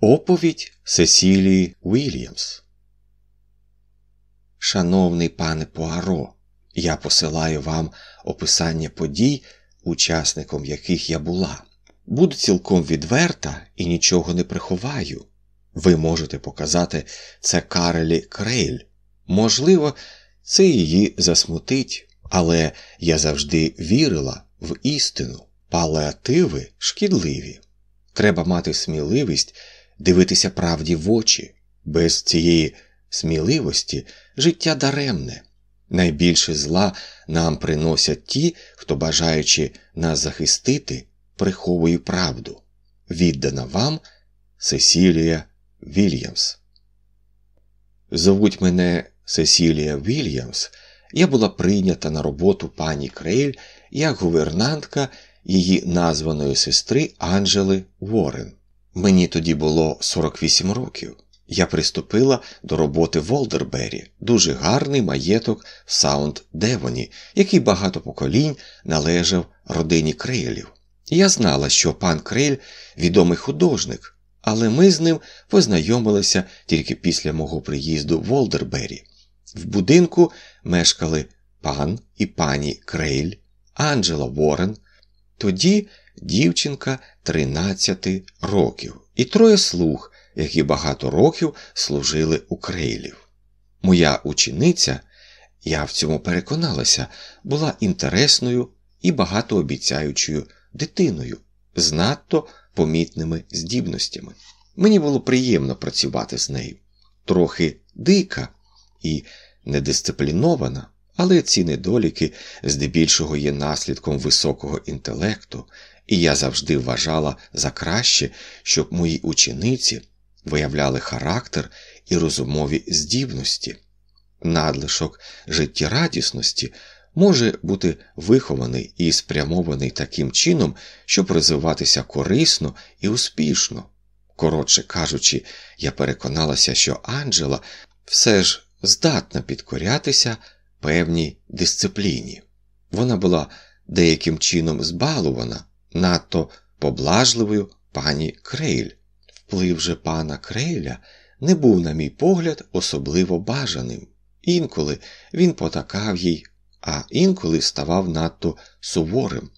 Оповідь Сесілії Уільямс. Шановний пане Пуаро, я посилаю вам описання подій, учасником яких я була. Буду цілком відверта і нічого не приховаю. Ви можете показати це Карелі Крейль. Можливо, це її засмутить, але я завжди вірила в істину. Палеативи шкідливі. Треба мати сміливість дивитися правді в очі. Без цієї сміливості життя даремне. Найбільше зла нам приносять ті, хто, бажаючи нас захистити, приховує правду. Віддана вам Сесілія Вільямс. Зовуть мене Сесілія Вільямс. Я була прийнята на роботу пані Крейль як гувернантка її названої сестри Анджели Уоррен. Мені тоді було 48 років. Я приступила до роботи в Волдербері, дуже гарний маєток в Саут Девоні, який багато поколінь належав родині Крейлів. Я знала, що пан Крейль відомий художник, але ми з ним познайомилися тільки після мого приїзду в Волдербері. В будинку мешкали пан і пані Крейль, Анджела Ворен, тоді дівчинка 13 років і троє слуг, які багато років служили у Крейлів. Моя учениця, я в цьому переконалася, була інтересною і багатообіцяючою дитиною з надто помітними здібностями. Мені було приємно працювати з нею, трохи дика і недисциплінована, але ці недоліки здебільшого є наслідком високого інтелекту, і я завжди вважала за краще, щоб мої учениці виявляли характер і розумові здібності. Надлишок життєрадісності може бути вихований і спрямований таким чином, щоб розвиватися корисно і успішно. Коротше кажучи, я переконалася, що Анджела все ж здатна підкорятися певній дисципліні. Вона була деяким чином збалувана, надто поблажливою пані Крейль. Вплив же пана Крейля не був, на мій погляд, особливо бажаним. Інколи він потакав їй, а інколи ставав надто суворим.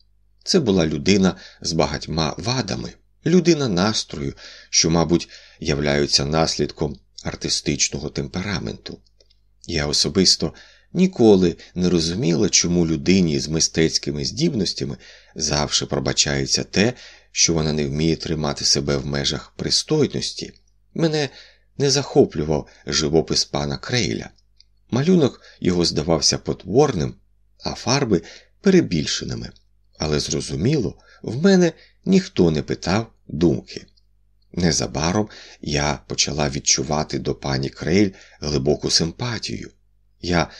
Це була людина з багатьма вадами, людина настрою, що, мабуть, являються наслідком артистичного темпераменту. Я особисто ніколи не розуміла, чому людині з мистецькими здібностями завжди пробачається те, що вона не вміє тримати себе в межах пристойності. Мене не захоплював живопис пана Крейля. Малюнок його здавався потворним, а фарби перебільшеними. Але зрозуміло, в мене ніхто не питав думки. Незабаром я почала відчувати до пані Крейль глибоку симпатію. Я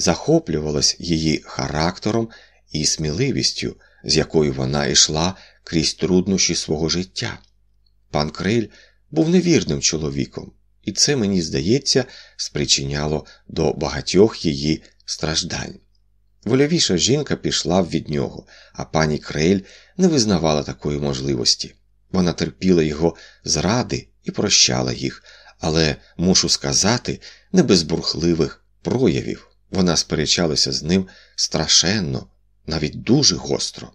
захоплювалась її характером і сміливістю, з якою вона йшла крізь труднощі свого життя. Пан Крейль був невірним чоловіком, і це, мені здається, спричиняло до багатьох її страждань. Вольовіша жінка пішла від нього, а пані Крейль не визнавала такої можливості. Вона терпіла його зради і прощала їх, але мушу сказати, не без бурхливих проявів. Вона сперечалася з ним страшенно, навіть дуже гостро.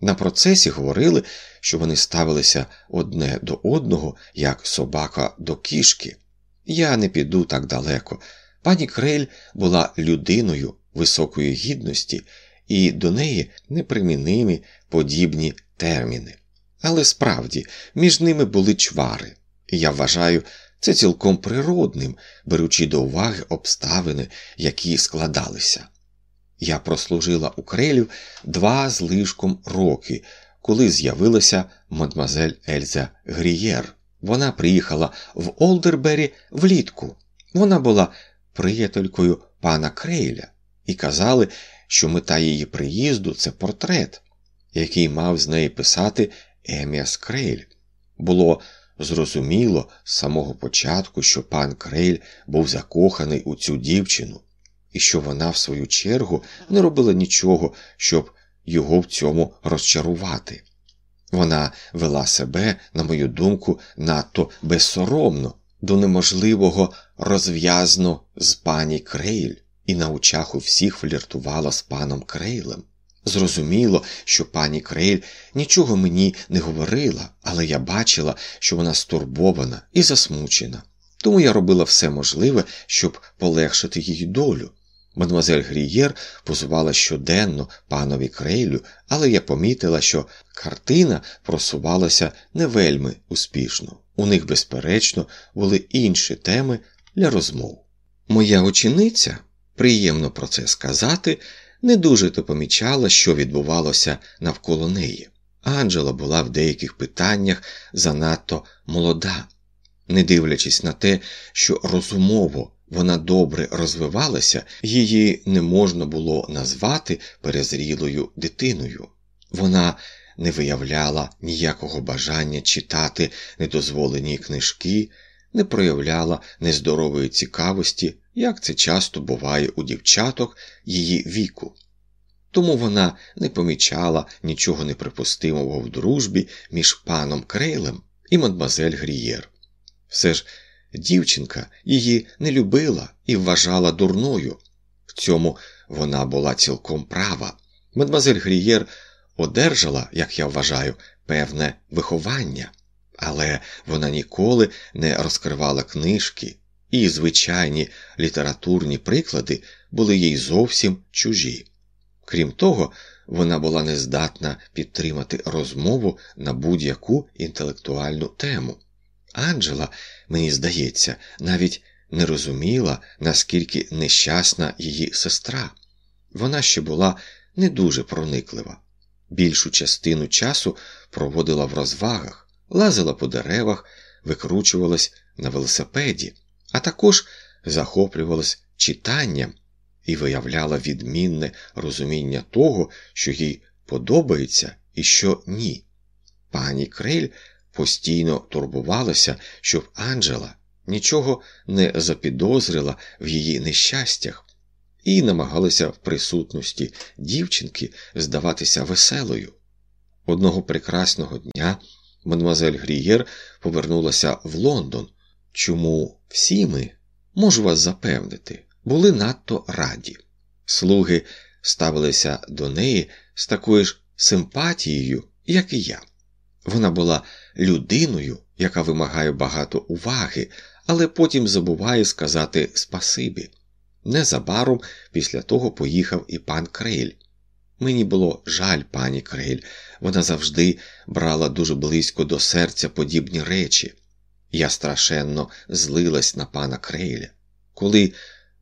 На процесі говорили, що вони ставилися одне до одного, як собака до кішки. Я не піду так далеко. Пані Крель була людиною високої гідності, і до неї непримінимі подібні терміни. Але справді між ними були чвари, і я вважаю це цілком природним, беручи до уваги обставини, які складалися. Я прослужила у крелів два з лишком роки, коли з'явилася мадмазель Ельза Грієр. Вона приїхала в Олдербері влітку. Вона була приятелькою пана Крейля, і казали, що мета її приїзду це портрет, який мав з неї писати Еміас Крейль. Було зрозуміло з самого початку, що пан Крейль був закоханий у цю дівчину, і що вона, в свою чергу, не робила нічого, щоб його в цьому розчарувати. Вона вела себе, на мою думку, надто безсоромно, до неможливого розв'язно з пані Крейль, і на очах у всіх фліртувала з паном Крейлем. Зрозуміло, що пані Крейль нічого мені не говорила, але я бачила, що вона стурбована і засмучена. Тому я робила все можливе, щоб полегшити її долю. Мадемуазель Грієр позувала щоденно панові Крейлю, але я помітила, що картина просувалася не вельми успішно. У них, безперечно, були інші теми для розмов. Моя учениця, приємно про це сказати, не дуже то помічала, що відбувалося навколо неї. Анджела була в деяких питаннях занадто молода, не дивлячись на те, що розумово вона добре розвивалася, її не можна було назвати перезрілою дитиною. Вона не виявляла ніякого бажання читати недозволені книжки, не проявляла нездорової цікавості, як це часто буває у дівчаток її віку. Тому вона не помічала нічого неприпустимого в дружбі між паном Крейлем і мадмазель Грієр. Все ж дівчинка її не любила і вважала дурною. В цьому вона була цілком права. Мадмазель Грієр одержала, як я вважаю, певне виховання, але вона ніколи не розкривала книжки, і звичайні літературні приклади були їй зовсім чужі. Крім того, вона була нездатна підтримати розмову на будь-яку інтелектуальну тему. Анджела, мені здається, навіть не розуміла, наскільки нещасна її сестра. Вона ще була не дуже прониклива. Більшу частину часу проводила в розвагах, лазила по деревах, викручувалась на велосипеді, а також захоплювалась читанням і виявляла відмінне розуміння того, що їй подобається і що ні. Пані Крель постійно турбувалася, щоб Анджела нічого не запідозрила в її нещастях, і намагалася в присутності дівчинки здаватися веселою. Одного прекрасного дня мадемуазель Грієр повернулася в Лондон, чому всі ми, можу вас запевнити, були надто раді. Слуги ставилися до неї з такою ж симпатією, як і я. Вона була людиною, яка вимагає багато уваги, але потім забуває сказати спасибі. Незабаром після того поїхав і пан Крейль. Мені було жаль пані Крейль, вона завжди брала дуже близько до серця подібні речі. Я страшенно злилась на пана Крейля. Коли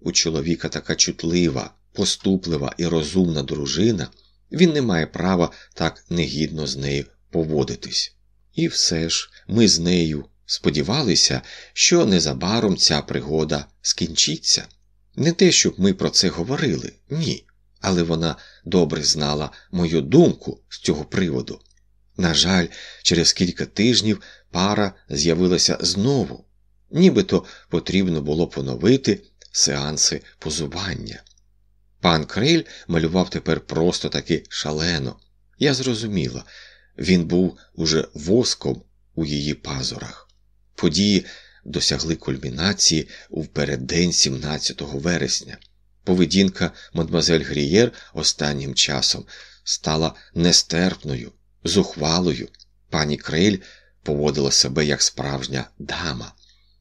у чоловіка така чутлива, поступлива і розумна дружина, він не має права так негідно з нею поводитись. І все ж ми з нею сподівалися, що незабаром ця пригода скінчиться. Не те, щоб ми про це говорили, ні, але вона добре знала мою думку з цього приводу. На жаль, через кілька тижнів пара з'явилася знову, нібито потрібно було поновити сеанси позування. Пан Криль малював тепер просто таки шалено. Я зрозуміла, він був уже воском у її пазурах. Події досягли кульмінації у переддень 17 вересня. Поведінка мадмазель Грієр останнім часом стала нестерпною, зухвалою. Пані Криль поводила себе як справжня дама.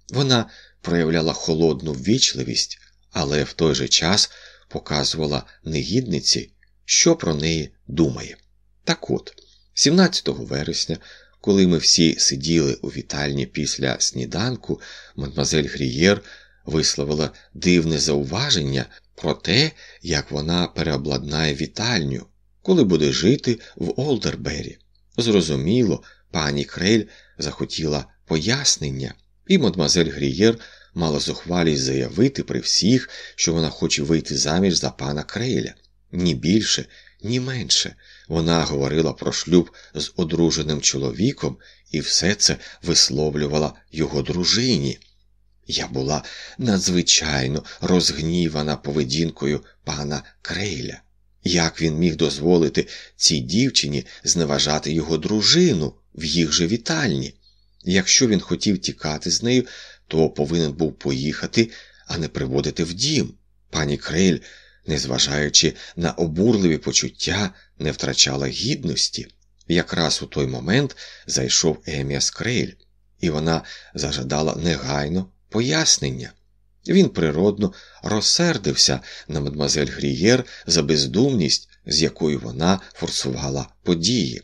Вона проявляла холодну ввічливість, але в той же час показувала негідниці, що про неї думає. Так от, 17 вересня, коли ми всі сиділи у вітальні після сніданку, мадмазель Грієр висловила дивне зауваження про те, як вона переобладнає вітальню, коли буде жити в Олдербері. Зрозуміло, пані Крель захотіла пояснення, і мадмазель Грієр мала зухвалість заявити при всіх, що вона хоче вийти заміж за пана Креля. Ні більше, ні менше. Вона говорила про шлюб з одруженим чоловіком і все це висловлювала його дружині. Я була надзвичайно розгнівана поведінкою пана Крейля. Як він міг дозволити цій дівчині зневажати його дружину в їх же вітальні? Якщо він хотів тікати з нею, то повинен був поїхати, а не приводити в дім. Пані Крейль, незважаючи на обурливі почуття, не втрачала гідності. Якраз у той момент зайшов Еміас Крейль, і вона зажадала негайно пояснення. Він природно розсердився на мадмазель Грієр за бездумність, з якою вона форсувала події.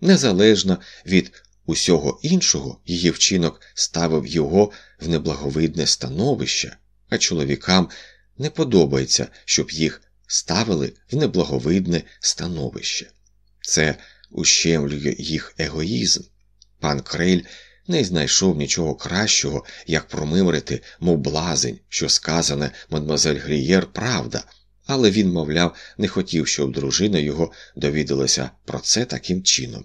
Незалежно від усього іншого, її вчинок ставив його в неблаговидне становище, а чоловікам не подобається, щоб їх ставили в неблаговидне становище. Це ущемлює їх егоїзм. Пан Крель не знайшов нічого кращого, як промимрити, мов блазень, що сказане мадмазель Грієр правда, але він, мовляв, не хотів, щоб дружина його довідалася про це таким чином.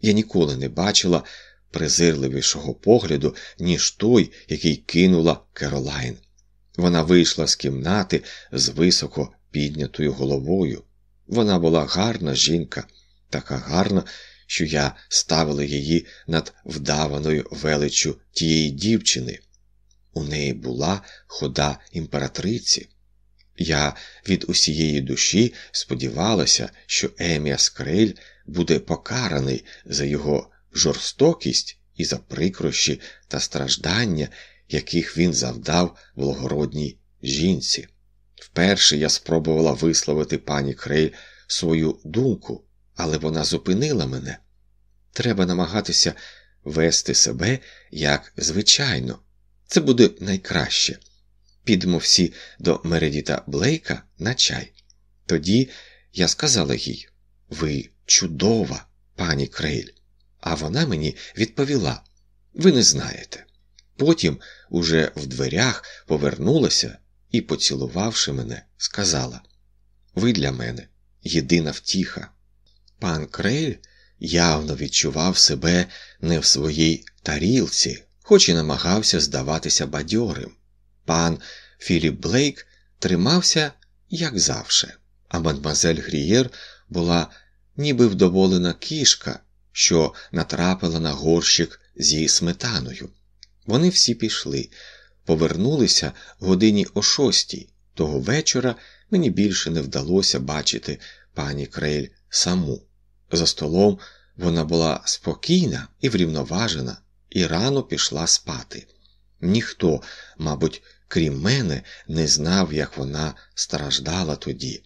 Я ніколи не бачила презирливішого погляду, ніж той, який кинула Керолайн. Вона вийшла з кімнати з високо піднятою головою. Вона була гарна жінка, така гарна, що я ставила її над вдаваною величчю тієї дівчини. У неї була хода імператриці. Я від усієї душі сподівалася, що Еміас Крель буде покараний за його жорстокість і за прикрощі та страждання, яких він завдав благородній жінці. Вперше я спробувала висловити пані Крель свою думку, але вона зупинила мене. Треба намагатися вести себе як звичайно. Це буде найкраще. Підемо всі до Мередіта Блейка на чай. Тоді я сказала їй ви чудова, пані Крейль. А вона мені відповіла ви не знаєте. Потім, уже в дверях, повернулася і, поцілувавши мене, сказала Ви для мене єдина втіха. Пан Крейль явно відчував себе не в своїй тарілці, хоч і намагався здаватися бадьорим. Пан Філіп Блейк тримався, як завше, а мадмазель Грієр була ніби вдоволена кішка, що натрапила на горщик зі сметаною. Вони всі пішли, повернулися годині о шостій. Того вечора мені більше не вдалося бачити пані Крейль саму. За столом вона була спокійна і врівноважена, і рано пішла спати. Ніхто, мабуть, крім мене, не знав, як вона страждала тоді.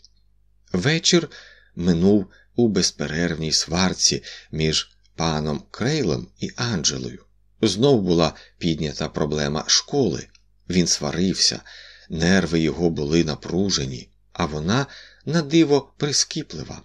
Вечір минув у безперервній сварці між паном Крейлом і Анджелою. Знов була піднята проблема школи. Він сварився, нерви його були напружені, а вона на диво прискіплива.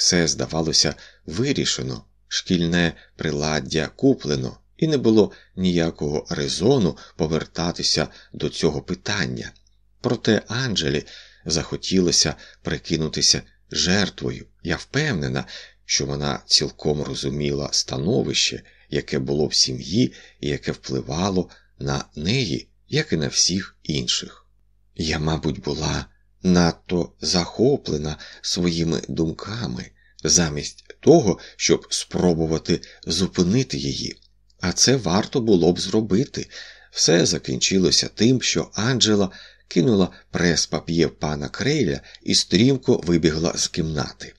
Все здавалося вирішено, шкільне приладдя куплено, і не було ніякого резону повертатися до цього питання. Проте Анджелі захотілося прикинутися жертвою. Я впевнена, що вона цілком розуміла становище, яке було в сім'ї і яке впливало на неї, як і на всіх інших. Я, мабуть, була надто захоплена своїми думками, замість того, щоб спробувати зупинити її. А це варто було б зробити. Все закінчилося тим, що Анджела кинула прес-пап'є пана Крейля і стрімко вибігла з кімнати.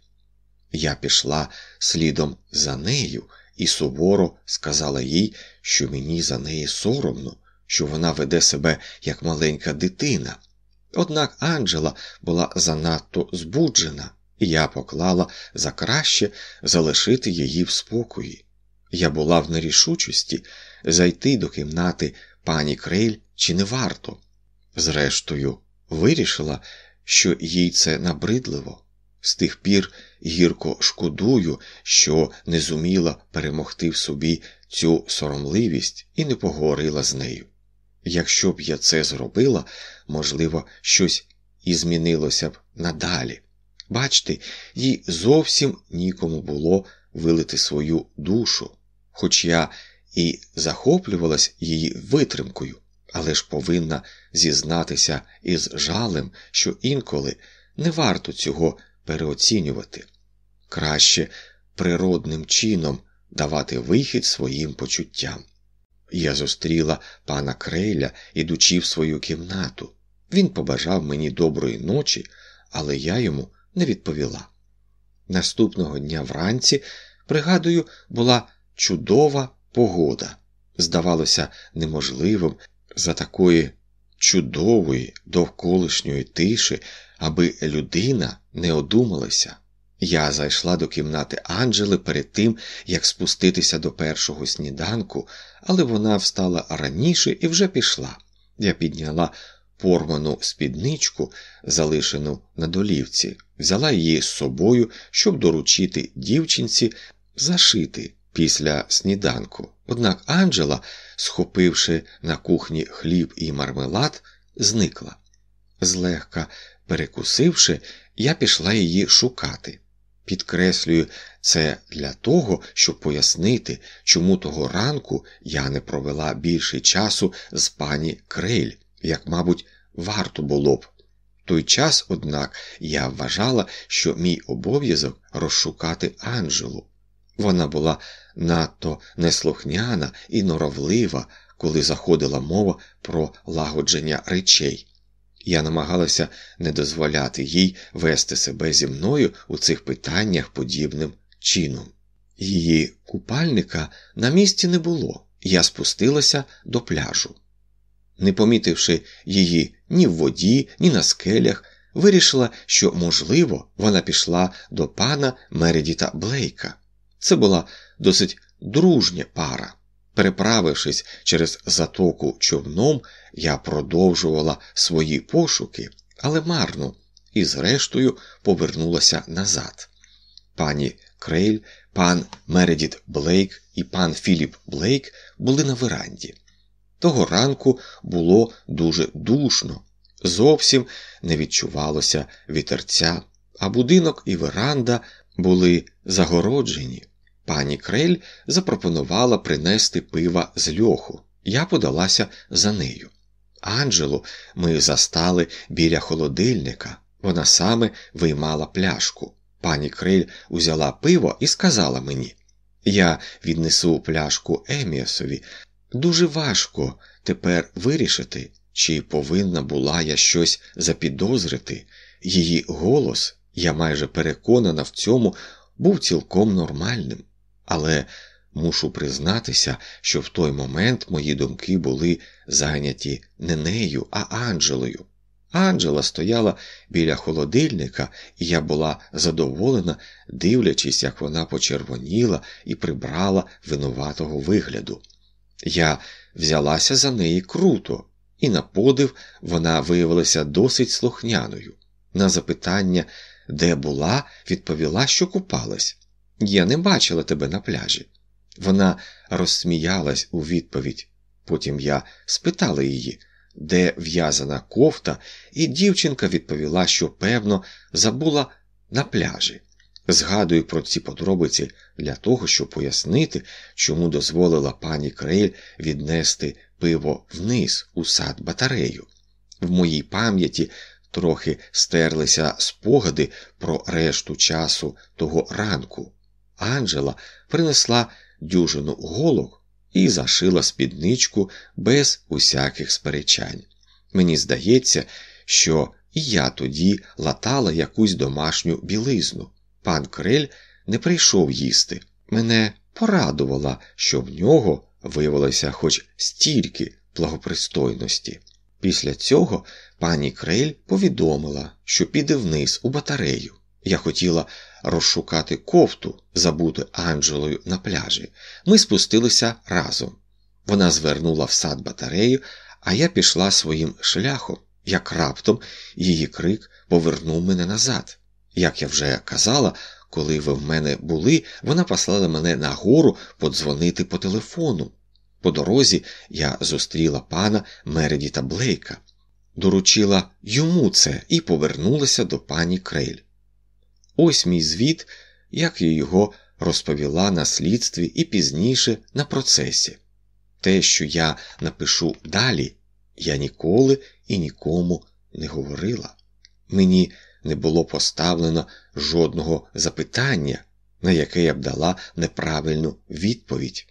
Я пішла слідом за нею і суворо сказала їй, що мені за неї соромно, що вона веде себе як маленька дитина. Однак Анджела була занадто збуджена, і я поклала за краще залишити її в спокої. Я була в нерішучості зайти до кімнати пані Крейль чи не варто. Зрештою, вирішила, що їй це набридливо. З тих пір гірко шкодую, що не зуміла перемогти в собі цю соромливість і не поговорила з нею. Якщо б я це зробила, можливо, щось і змінилося б надалі. Бачте, їй зовсім нікому було вилити свою душу, хоч я і захоплювалась її витримкою, але ж повинна зізнатися із жалем, що інколи не варто цього переоцінювати. Краще природним чином давати вихід своїм почуттям. Я зустріла пана Крейля, ідучи в свою кімнату. Він побажав мені доброї ночі, але я йому не відповіла. Наступного дня вранці, пригадую, була чудова погода. Здавалося, неможливим за такої чудової довколишньої тиші, аби людина не одумалася. Я зайшла до кімнати Анджели перед тим, як спуститися до першого сніданку, але вона встала раніше і вже пішла. Я підняла порвану спідничку, залишену на долівці, взяла її з собою, щоб доручити дівчинці зашити після сніданку. Однак Анджела, схопивши на кухні хліб і мармелад, зникла. Злегка перекусивши, я пішла її шукати. Підкреслюю це для того, щоб пояснити, чому того ранку я не провела більше часу з пані Крейль, як, мабуть, варто було б. Той час, однак, я вважала, що мій обов'язок розшукати Анжелу. Вона була надто неслухняна і норовлива, коли заходила мова про лагодження речей. Я намагалася не дозволяти їй вести себе зі мною у цих питаннях подібним чином. Її купальника на місці не було, я спустилася до пляжу. Не помітивши її ні в воді, ні на скелях, вирішила, що, можливо, вона пішла до пана Мередіта Блейка. Це була досить дружня пара. Переправившись через затоку човном, я продовжувала свої пошуки, але марно, і, зрештою, повернулася назад. Пані Крейль, пан Мередіт Блейк і пан Філіп Блейк були на веранді. Того ранку було дуже душно, зовсім не відчувалося вітерця, а будинок і веранда були загороджені. Пані Крель запропонувала принести пива з льоху. Я подалася за нею. Анджелу ми застали біля холодильника. Вона саме виймала пляшку. Пані Крель узяла пиво і сказала мені: Я віднесу пляшку Еміасові. Дуже важко тепер вирішити, чи повинна була я щось запідозрити. Її голос, я майже переконана в цьому, був цілком нормальним. Але мушу признатися, що в той момент мої думки були зайняті не нею, а Анджелою. Анджела стояла біля холодильника, і я була задоволена, дивлячись, як вона почервоніла і прибрала винуватого вигляду. Я взялася за неї круто, і на подив вона виявилася досить слухняною. На запитання, де була, відповіла, що купалась. Я не бачила тебе на пляжі. Вона розсміялась у відповідь. Потім я спитала її, де в'язана кофта, і дівчинка відповіла, що, певно, забула на пляжі. Згадую про ці подробиці для того, щоб пояснити, чому дозволила пані Крейль віднести пиво вниз у сад батарею. В моїй пам'яті трохи стерлися спогади про решту часу того ранку. Анджела принесла дюжину голок і зашила спідничку без усяких сперечань. Мені здається, що і я тоді латала якусь домашню білизну. Пан Крель не прийшов їсти. Мене порадувала, що в нього виявилося хоч стільки благопристойності. Після цього пані Крель повідомила, що піде вниз у батарею. Я хотіла розшукати кофту, забути Анджелою на пляжі. Ми спустилися разом. Вона звернула в сад батарею, а я пішла своїм шляхом, як раптом її крик повернув мене назад. Як я вже казала, коли ви в мене були, вона послала мене нагору подзвонити по телефону. По дорозі я зустріла пана Мередіта Блейка, доручила йому це і повернулася до пані Крейль. Ось мій звіт, як я його розповіла на слідстві і пізніше на процесі. Те, що я напишу далі, я ніколи і нікому не говорила. Мені не було поставлено жодного запитання, на яке я б дала неправильну відповідь.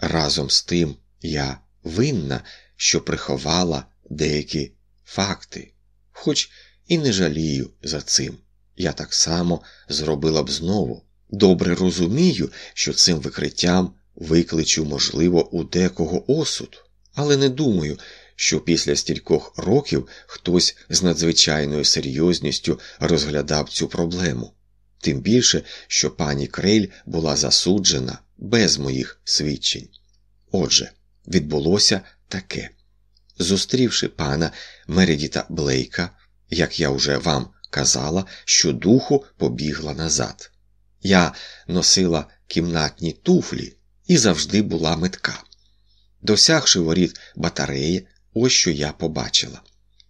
Разом з тим я винна, що приховала деякі факти, хоч і не жалію за цим. Я так само зробила б знову. Добре розумію, що цим викриттям викличу, можливо, у декого осуд, але не думаю, що після стількох років хтось з надзвичайною серйозністю розглядав цю проблему, тим більше, що пані Крейль була засуджена без моїх свідчень. Отже, відбулося таке. Зустрівши пана Мередіта Блейка, як я вже вам казала, що духу побігла назад. Я носила кімнатні туфлі і завжди була метка. Досягши воріт батареї, ось що я побачила.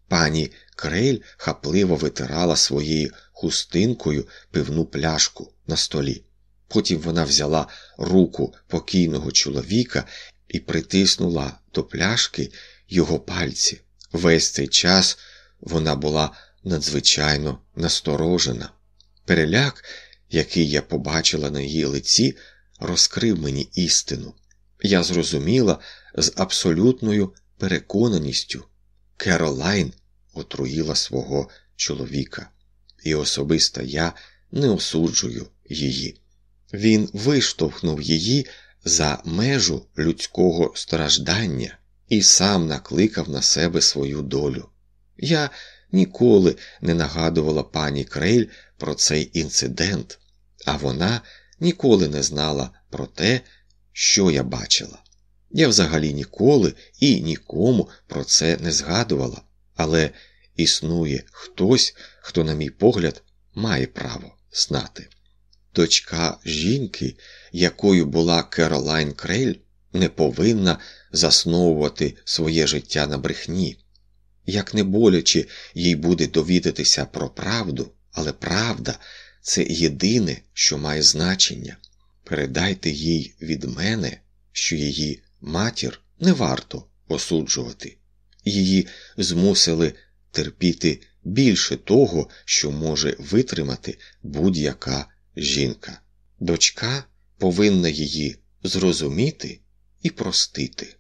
Пані Крейль хапливо витирала своєю хустинкою пивну пляшку на столі. Потім вона взяла руку покійного чоловіка і притиснула до пляшки його пальці. Весь цей час вона була надзвичайно насторожена. Переляк, який я побачила на її лиці, розкрив мені істину. Я зрозуміла з абсолютною переконаністю Керолайн отруїла свого чоловіка, і особисто я не осуджую її. Він виштовхнув її за межу людського страждання і сам накликав на себе свою долю. Я ніколи не нагадувала пані Крейль про цей інцидент, а вона ніколи не знала про те, що я бачила. Я взагалі ніколи і нікому про це не згадувала, але існує хтось, хто, на мій погляд, має право знати. Дочка жінки, якою була Керолайн Крейль, не повинна засновувати своє життя на брехні. Як не боляче їй буде довідатися про правду, але правда це єдине, що має значення. Передайте їй від мене, що її матір не варто осуджувати, її змусили терпіти більше того, що може витримати будь-яка жінка. Дочка повинна її зрозуміти і простити.